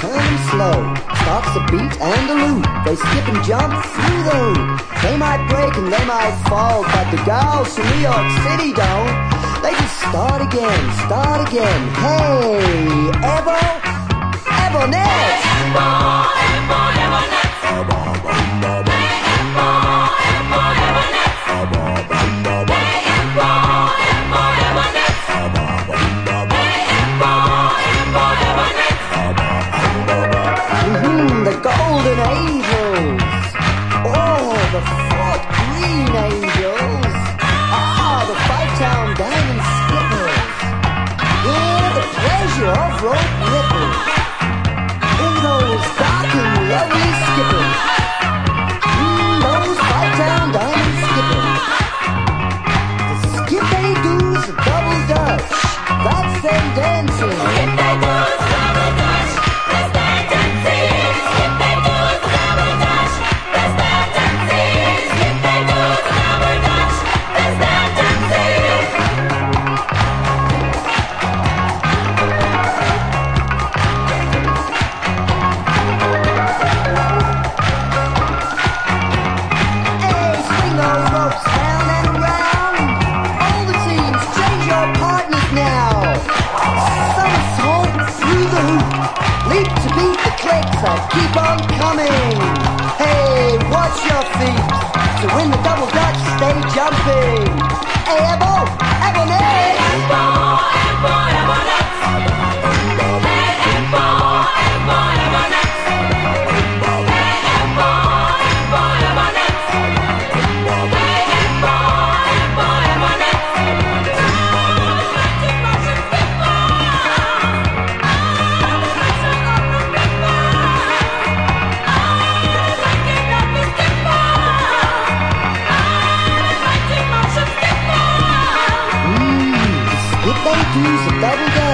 turn them slow. Starts the beat and the loop. They skip and jump through the. They might break and they might fall, but the girls from New York City don't. They just start again, start again. Hey, Evo, Evo Mhm, angels. Ah, the five-town diamond skippers. The pleasure of rope. Oh, those and lovely skippers. Mm, those five-town diamond skippers. The skip the double dutch. That's them dancing. Leap to beat the clicks that keep on coming. Hey, watch your feet. To win the double dutch, stay jumping. Do's a double.